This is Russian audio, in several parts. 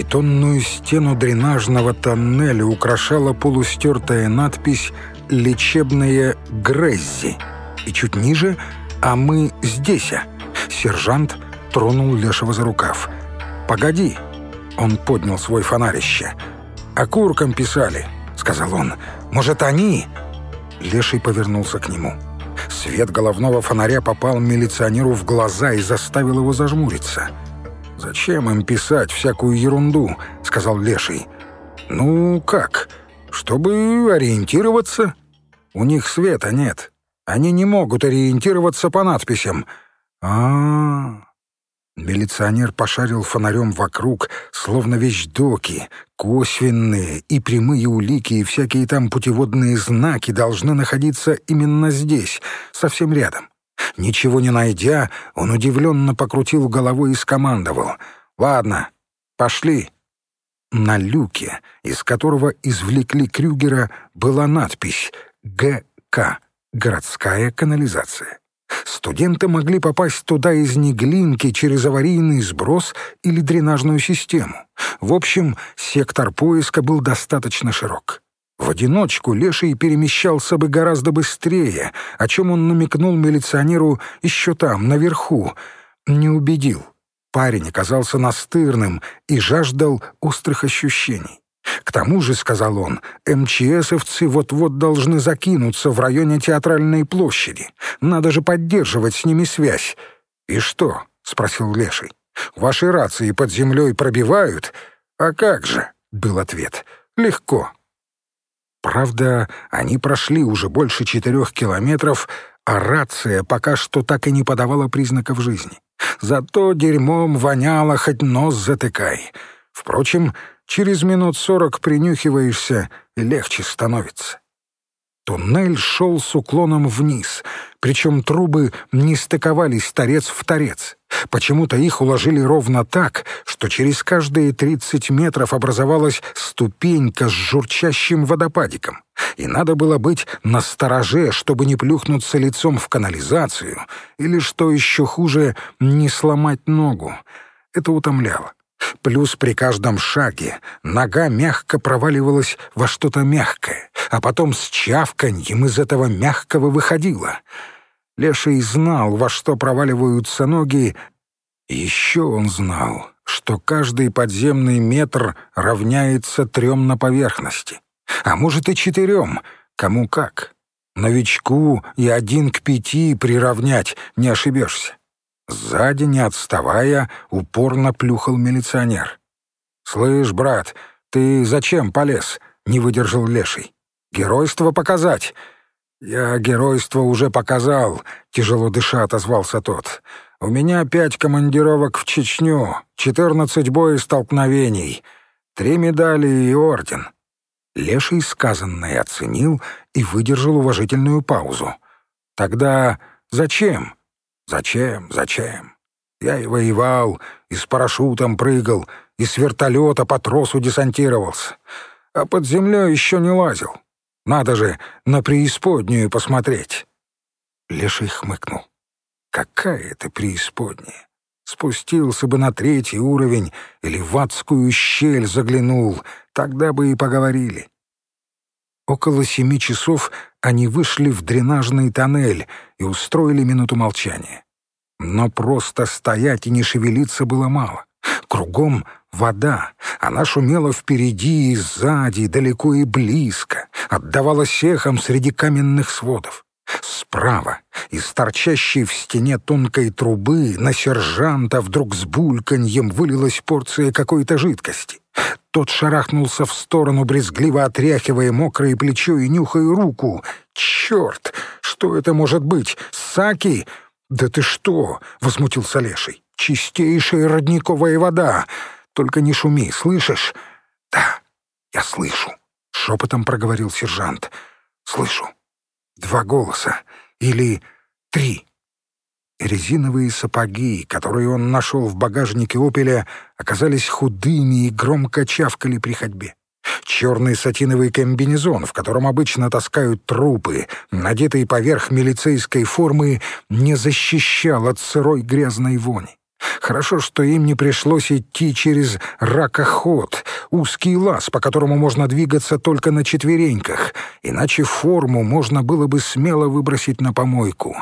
Бетонную стену дренажного тоннеля украшала полустертая надпись «Лечебная Греззи». И чуть ниже «А мы здесь». Сержант тронул Лешего за рукав. «Погоди!» Он поднял свой фонарище. «Окурком писали», — сказал он. «Может, они?» Леший повернулся к нему. Свет головного фонаря попал милиционеру в глаза и заставил его зажмуриться. «Зачем им писать всякую ерунду?» — сказал Леший. «Ну, как? Чтобы ориентироваться. У них света нет. Они не могут ориентироваться по надписям. а, -а, -а. Милиционер пошарил фонарем вокруг, словно вещдоки, косвенные и прямые улики и всякие там путеводные знаки должны находиться именно здесь, совсем рядом. Ничего не найдя, он удивленно покрутил головой и скомандовал. «Ладно, пошли». На люке, из которого извлекли Крюгера, была надпись «ГК» — «Городская канализация». Студенты могли попасть туда из Неглинки через аварийный сброс или дренажную систему. В общем, сектор поиска был достаточно широк. В одиночку Леший перемещался бы гораздо быстрее, о чем он намекнул милиционеру еще там, наверху. Не убедил. Парень оказался настырным и жаждал острых ощущений. К тому же, — сказал он, — МЧСовцы вот-вот должны закинуться в районе театральной площади. Надо же поддерживать с ними связь. — И что? — спросил Леший. — Ваши рации под землей пробивают? — А как же? — был ответ. — Легко. Правда, они прошли уже больше четырех километров, а рация пока что так и не подавала признаков жизни. Зато дерьмом воняло, хоть нос затыкай. Впрочем, через минут сорок принюхиваешься, легче становится. Туннель шел с уклоном вниз, причем трубы не стыковались торец в торец. Почему-то их уложили ровно так, что через каждые 30 метров образовалась ступенька с журчащим водопадиком. И надо было быть настороже, чтобы не плюхнуться лицом в канализацию, или, что еще хуже, не сломать ногу. Это утомляло. Плюс при каждом шаге нога мягко проваливалась во что-то мягкое, а потом с чавканьем из этого мягкого выходила. Леший знал, во что проваливаются ноги, еще он знал, что каждый подземный метр равняется трем на поверхности, а может и четырем, кому как. Новичку и один к пяти приравнять не ошибешься. Сзади, не отставая, упорно плюхал милиционер. «Слышь, брат, ты зачем полез?» — не выдержал Леший. «Геройство показать?» «Я геройство уже показал», — тяжело дыша отозвался тот. «У меня пять командировок в Чечню, четырнадцать боестолкновений, три медали и орден». Леший сказанное оценил и выдержал уважительную паузу. «Тогда зачем?» Зачем, зачем? Я и воевал, и с парашютом прыгал, и с вертолета по тросу десантировался. А под землей еще не лазил. Надо же на преисподнюю посмотреть. Леший хмыкнул. Какая это преисподняя? Спустился бы на третий уровень или в адскую щель заглянул, тогда бы и поговорили. Около семи часов они вышли в дренажный тоннель и устроили минуту молчания. Но просто стоять и не шевелиться было мало. Кругом вода, она шумела впереди и сзади, далеко и близко, отдавалась эхом среди каменных сводов. Справа, из торчащей в стене тонкой трубы, на сержанта вдруг с бульканьем вылилась порция какой-то жидкости. Тот шарахнулся в сторону, брезгливо отряхивая мокрое плечо и нюхая руку. «Черт! Что это может быть? Саки?» «Да ты что?» — возмутился Леший. «Чистейшая родниковая вода! Только не шуми, слышишь?» «Да, я слышу», — шепотом проговорил сержант. «Слышу. Два голоса. Или три». Резиновые сапоги, которые он нашел в багажнике «Опеля», оказались худыми и громко чавкали при ходьбе. Черный сатиновый комбинезон, в котором обычно таскают трупы, надетый поверх милицейской формы, не защищал от сырой грязной вони. Хорошо, что им не пришлось идти через ракоход, узкий лаз, по которому можно двигаться только на четвереньках, иначе форму можно было бы смело выбросить на помойку.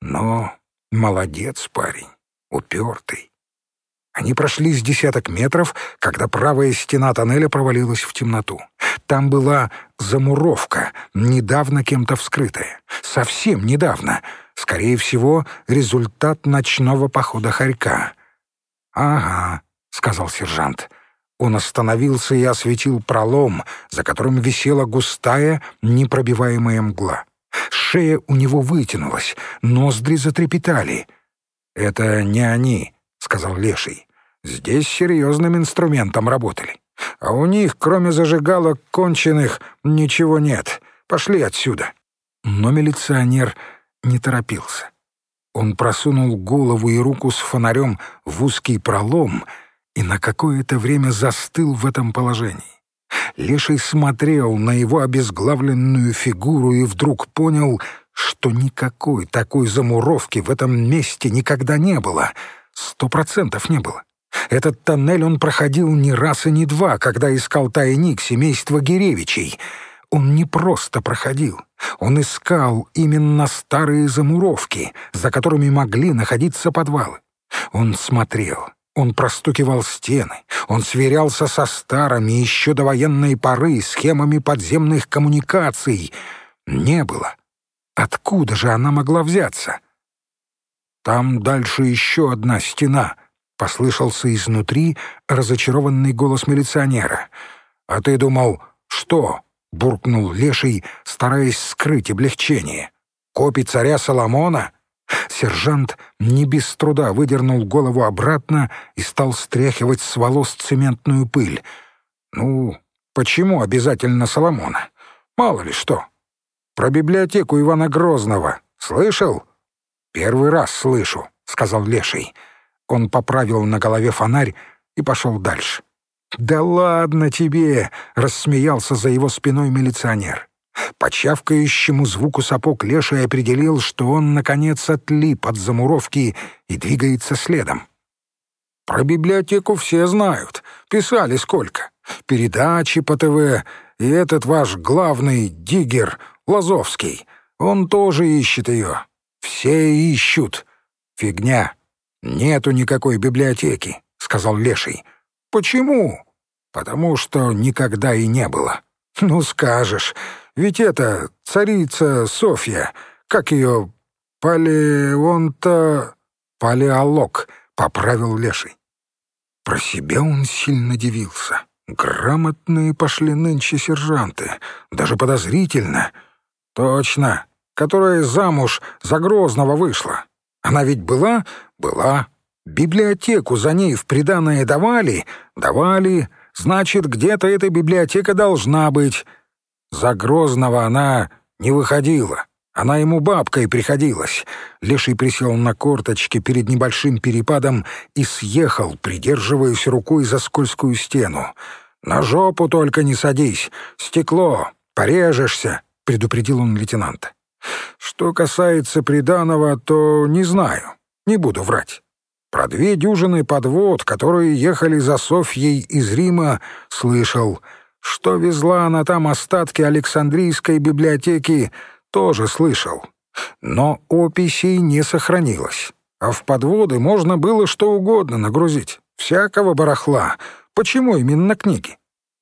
Но молодец парень, упертый. Они прошли с десяток метров, когда правая стена тоннеля провалилась в темноту. Там была замуровка, недавно кем-то вскрытая. Совсем недавно. Скорее всего, результат ночного похода хорька. «Ага», — сказал сержант. Он остановился и осветил пролом, за которым висела густая, непробиваемая мгла. Шея у него вытянулась, ноздри затрепетали. «Это не они», сказал Леший. «Здесь серьезным инструментом работали. А у них, кроме зажигалок конченых, ничего нет. Пошли отсюда». Но милиционер не торопился. Он просунул голову и руку с фонарем в узкий пролом и на какое-то время застыл в этом положении. Леший смотрел на его обезглавленную фигуру и вдруг понял, что никакой такой замуровки в этом месте никогда не было — Сто процентов не было. Этот тоннель он проходил не раз и не два, когда искал тайник семейства Гиревичей. Он не просто проходил. Он искал именно старые замуровки, за которыми могли находиться подвалы. Он смотрел, он простукивал стены, он сверялся со старыми еще до военной поры схемами подземных коммуникаций. Не было. Откуда же она могла взяться? «Там дальше еще одна стена», — послышался изнутри разочарованный голос милиционера. «А ты думал, что?» — буркнул Леший, стараясь скрыть облегчение. «Копи царя Соломона?» Сержант не без труда выдернул голову обратно и стал стряхивать с волос цементную пыль. «Ну, почему обязательно Соломона? Мало ли что. Про библиотеку Ивана Грозного слышал?» «Первый раз слышу», — сказал Леший. Он поправил на голове фонарь и пошел дальше. «Да ладно тебе!» — рассмеялся за его спиной милиционер. По чавкающему звуку сапог Леший определил, что он, наконец, отлип от замуровки и двигается следом. «Про библиотеку все знают. Писали сколько. Передачи по ТВ. И этот ваш главный диггер, Лазовский, он тоже ищет ее. «Все ищут. Фигня. Нету никакой библиотеки», — сказал Леший. «Почему?» «Потому что никогда и не было». «Ну, скажешь. Ведь это царица Софья. Как ее? Палеонта... Палеолог», — поправил Леший. Про себя он сильно дивился. Грамотные пошли нынче сержанты. Даже подозрительно. «Точно которая замуж за Грозного вышла. Она ведь была? Была. Библиотеку за ней в приданое давали? Давали. Значит, где-то эта библиотека должна быть. За Грозного она не выходила. Она ему бабкой приходилась. Леший присел на корточки перед небольшим перепадом и съехал, придерживаясь рукой за скользкую стену. «На жопу только не садись. Стекло. Порежешься», — предупредил он лейтенанта. Что касается приданого, то не знаю, не буду врать. Про две дюжины подвод, которые ехали за Софьей из Рима, слышал. Что везла она там остатки Александрийской библиотеки, тоже слышал. Но описей не сохранилось. А в подводы можно было что угодно нагрузить. Всякого барахла. Почему именно книги?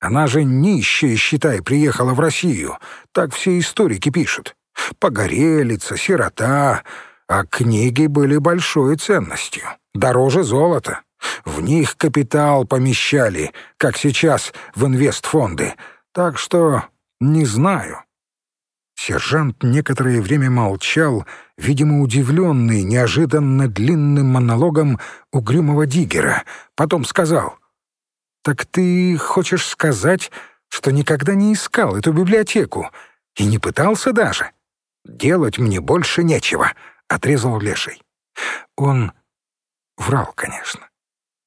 Она же нищая, считай, приехала в Россию. Так все историки пишут погорелица, сирота, а книги были большой ценностью, дороже золота. В них капитал помещали, как сейчас в инвестфонды, так что не знаю. Сержант некоторое время молчал, видимо, удивленный неожиданно длинным монологом угрюмого диггера. Потом сказал, «Так ты хочешь сказать, что никогда не искал эту библиотеку и не пытался даже?» «Делать мне больше нечего», — отрезал Леший. Он врал, конечно.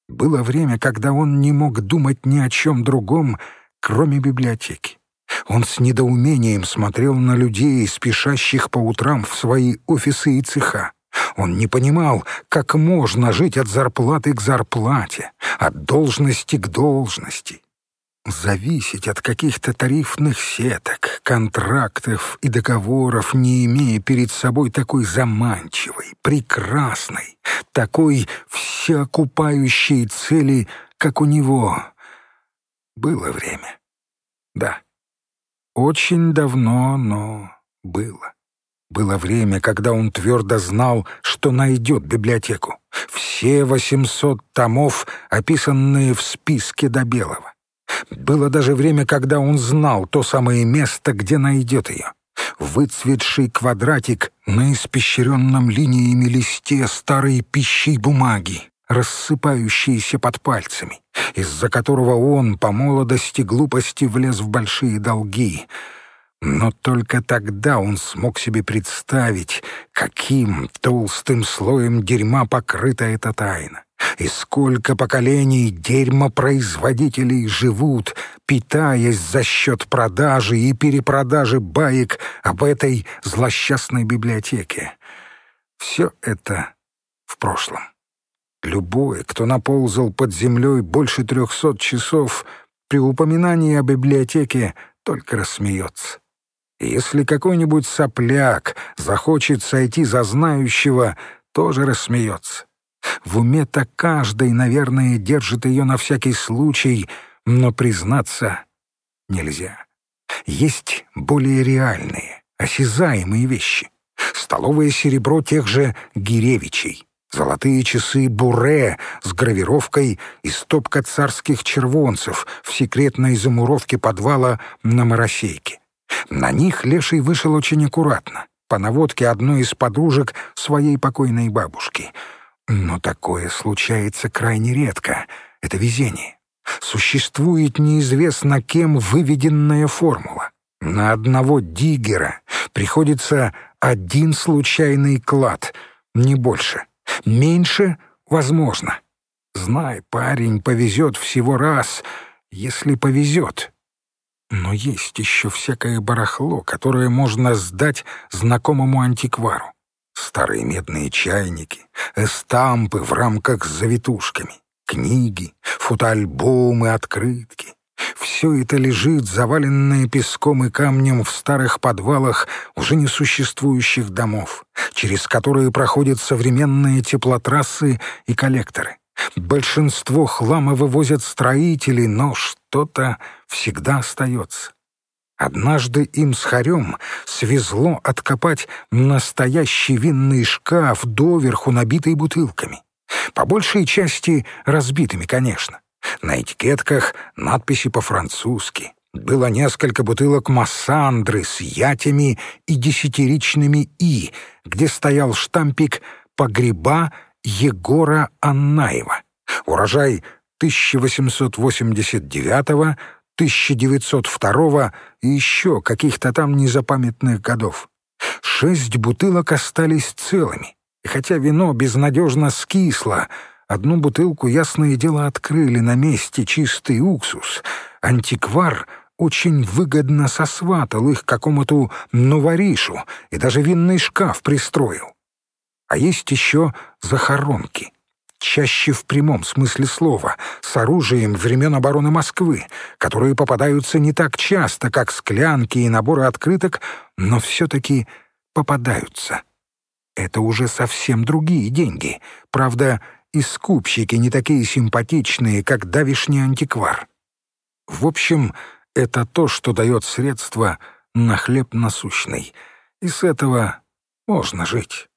Было время, когда он не мог думать ни о чем другом, кроме библиотеки. Он с недоумением смотрел на людей, спешащих по утрам в свои офисы и цеха. Он не понимал, как можно жить от зарплаты к зарплате, от должности к должности. Зависеть от каких-то тарифных сеток, контрактов и договоров, не имея перед собой такой заманчивой, прекрасной, такой всеокупающей цели, как у него. Было время. Да. Очень давно, но было. Было время, когда он твердо знал, что найдет библиотеку. Все 800 томов, описанные в списке до белого. Было даже время, когда он знал то самое место, где найдет ее. Выцветший квадратик на испещренном линиями листе старой пищей бумаги, рассыпающиеся под пальцами, из-за которого он по молодости глупости влез в большие долги — но только тогда он смог себе представить, каким толстым слоем дерьма покрыта эта тайна, и сколько поколений дерьмопроизводителей живут, питаясь за счет продажи и перепродажи баек об этой злосчастной библиотеке. Все это в прошлом. Любой, кто наползал под землей больше трехсот часов, при упоминании о библиотеке только рассмеется. Если какой-нибудь сопляк захочет сойти за знающего, тоже рассмеется. В уме-то каждый, наверное, держит ее на всякий случай, но признаться нельзя. Есть более реальные, осязаемые вещи. Столовое серебро тех же Гиревичей, золотые часы Буре с гравировкой и стопка царских червонцев в секретной замуровке подвала на Моросейке. На них Леший вышел очень аккуратно, по наводке одной из подружек своей покойной бабушки. Но такое случается крайне редко. Это везение. Существует неизвестно кем выведенная формула. На одного диггера приходится один случайный клад, не больше. Меньше — возможно. Знай, парень, повезет всего раз, если повезет. Но есть еще всякое барахло, которое можно сдать знакомому антиквару. Старые медные чайники, эстампы в рамках с завитушками, книги, фотоальбомы, открытки. Все это лежит, заваленное песком и камнем в старых подвалах уже несуществующих домов, через которые проходят современные теплотрассы и коллекторы. Большинство хлама вывозят строители, но что-то всегда остается. Однажды им с Харем свезло откопать настоящий винный шкаф, доверху набитый бутылками. По большей части разбитыми, конечно. На этикетках надписи по-французски. Было несколько бутылок массандры с ятями и десятиричными «и», где стоял штампик «Погреба Егора Аннаева». Урожай 1889 1902 и еще каких-то там незапамятных годов. Шесть бутылок остались целыми, и хотя вино безнадежно скисло, одну бутылку, ясное дело, открыли на месте чистый уксус. Антиквар очень выгодно сосватал их какому-то новоришу и даже винный шкаф пристроил. А есть еще захоронки — чаще в прямом смысле слова, с оружием времен обороны Москвы, которые попадаются не так часто, как склянки и наборы открыток, но все-таки попадаются. Это уже совсем другие деньги. Правда, и скупщики не такие симпатичные, как давишний антиквар. В общем, это то, что дает средства на хлеб насущный, и с этого можно жить.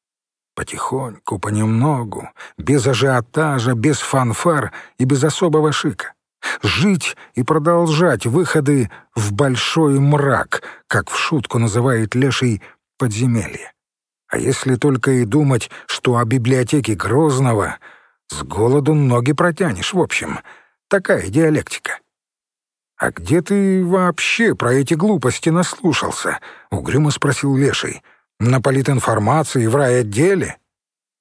Потихоньку, понемногу, без ажиотажа, без фанфар и без особого шика. Жить и продолжать выходы в большой мрак, как в шутку называет Леший подземелье. А если только и думать, что о библиотеке Грозного с голоду ноги протянешь, в общем. Такая диалектика. «А где ты вообще про эти глупости наслушался?» — угрюмо спросил Леший. На политинформации в райотделе?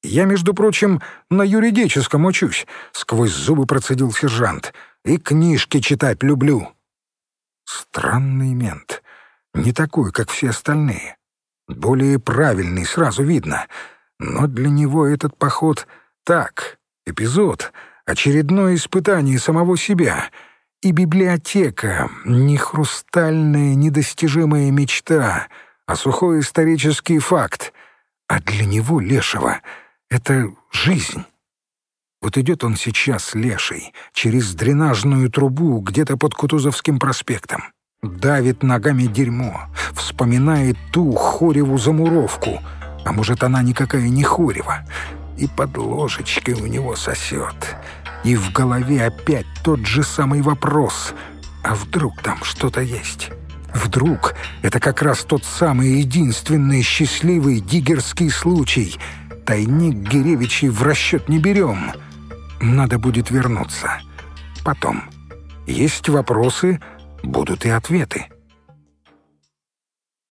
Я, между прочим, на юридическом учусь, — сквозь зубы процедил сержант. И книжки читать люблю. Странный мент. Не такой, как все остальные. Более правильный, сразу видно. Но для него этот поход — так, эпизод, очередное испытание самого себя. И библиотека — не хрустальная недостижимая мечта, а сухой исторический факт. А для него, Лешего, это жизнь. Вот идет он сейчас, леший, через дренажную трубу где-то под Кутузовским проспектом. Давит ногами дерьмо, вспоминает ту хореву замуровку. А может, она никакая не хорева. И под ложечкой у него сосет. И в голове опять тот же самый вопрос. А вдруг там что-то есть? Вдруг это как раз тот самый единственный счастливый диггерский случай. Тайник Гиревичей в расчет не берем. Надо будет вернуться. Потом. Есть вопросы, будут и ответы.